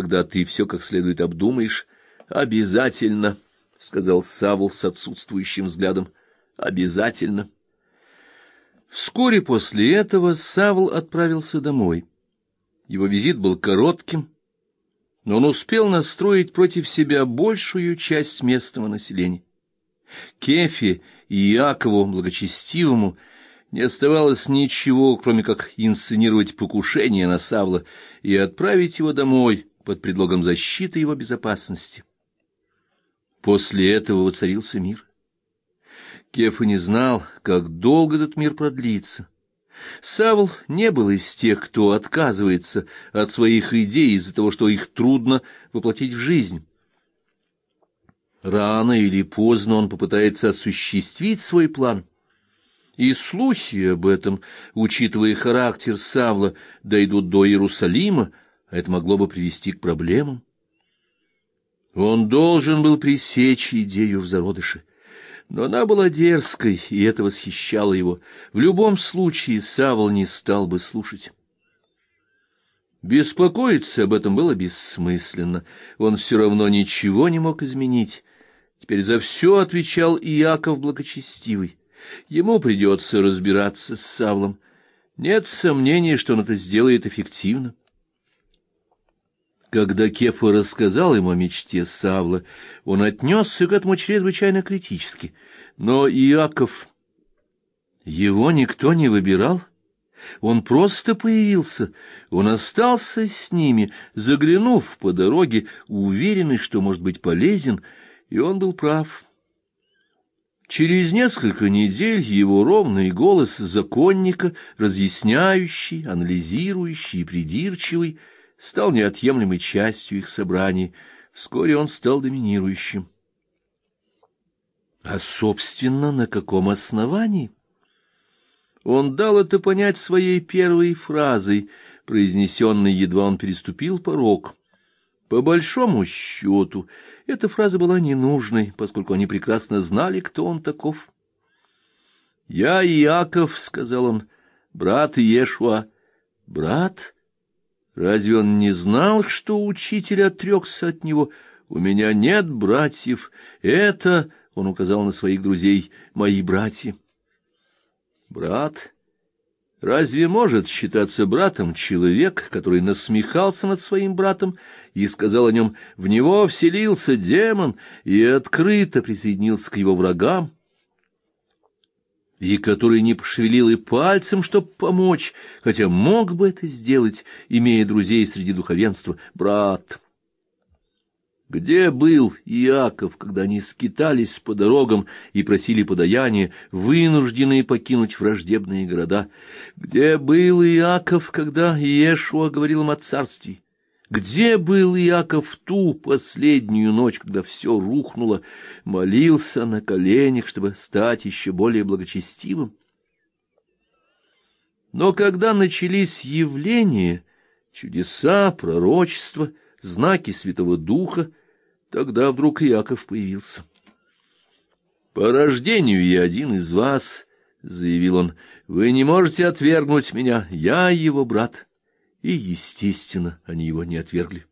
когда ты все как следует обдумаешь. — Обязательно, — сказал Савл с отсутствующим взглядом. — Обязательно. Вскоре после этого Савл отправился домой. Его визит был коротким, но он успел настроить против себя большую часть местного населения. Кефе и Якову Благочестивому не оставалось ничего, кроме как инсценировать покушение на Савла и отправить его домой под предлогом защиты его безопасности. После этого воцарился мир. Кефа не знал, как долго этот мир продлится. Савл не был из тех, кто отказывается от своих идей из-за того, что их трудно воплотить в жизнь. Рано или поздно он попытается осуществить свой план. И слухи об этом, учитывая характер Савла, дойдут до Иерусалима, это могло бы привести к проблемам. Он должен был пресечь идею в зародыше. Но она была дерзкой, и это восхищало его. В любом случае Савл не стал бы слушать. Беспокоиться об этом было бессмысленно. Он все равно ничего не мог изменить. Теперь за все отвечал Иаков Благочестивый. Ему придется разбираться с Савлом. Нет сомнений, что он это сделает эффективно. Когда Кефа рассказал ему о мечте Савла, он отнесся к этому чрезвычайно критически. Но Иаков... Его никто не выбирал. Он просто появился. Он остался с ними, заглянув по дороге, уверенный, что может быть полезен, и он был прав. Через несколько недель его ровный голос законника, разъясняющий, анализирующий и придирчивый, стал неотъемлемой частью их собраний. Вскоре он стал доминирующим. А, собственно, на каком основании? Он дал это понять своей первой фразой, произнесенной, едва он переступил порог. По большому счету, эта фраза была ненужной, поскольку они прекрасно знали, кто он таков. «Я Иаков», — сказал он, — «брат Иешуа». «Брат?» Разве он не знал, что учитель отрекся от него? У меня нет братьев. Это, — он указал на своих друзей, — мои братья. Брат? Разве может считаться братом человек, который насмехался над своим братом и сказал о нем, в него вселился демон и открыто присоединился к его врагам? И который не пошевелил и пальцем, чтобы помочь, хотя мог бы это сделать, имея друзей среди духовенства, брат. Где был Иаков, когда они скитались по дорогам и просили подаяния, вынужденные покинуть враждебные города? Где был Иаков, когда Иешуа говорил им о царстве? Где был Иаков в ту последнюю ночь, когда все рухнуло, молился на коленях, чтобы стать еще более благочестивым? Но когда начались явления, чудеса, пророчества, знаки Святого Духа, тогда вдруг Иаков появился. «По рождению я один из вас», — заявил он, — «вы не можете отвергнуть меня, я его брат» и, естественно, они его не отвергли.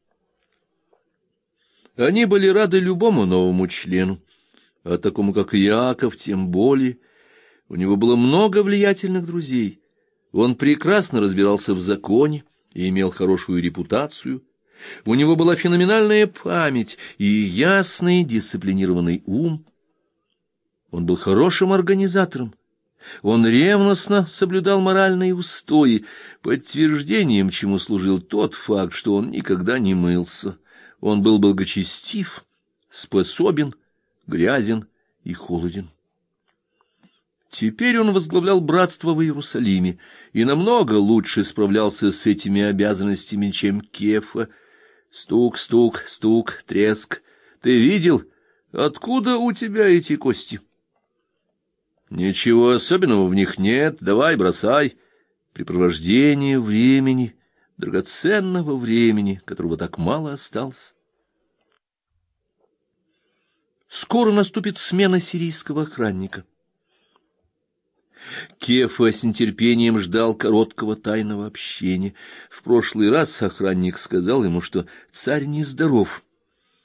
Они были рады любому новому члену, а такому, как Яков, тем более. У него было много влиятельных друзей. Он прекрасно разбирался в законе и имел хорошую репутацию. У него была феноменальная память и ясный дисциплинированный ум. Он был хорошим организатором он ревностно соблюдал моральные устои, подтверждением чему служил тот факт, что он никогда не мылся. Он был благочестив, способен, грязен и холоден. Теперь он возглавлял братство в Иерусалиме и намного лучше справлялся с этими обязанностями, чем Кефа. Стук, стук, стук, треск. Ты видел, откуда у тебя эти кости? Ничего особенного в них нет, давай, бросай. Препровождение времени, драгоценного времени, которого так мало осталось. Скоро наступит смена сирийского охранника. Кефа с нетерпением ждал короткого тайного общения. В прошлый раз охранник сказал ему, что царь нездоров,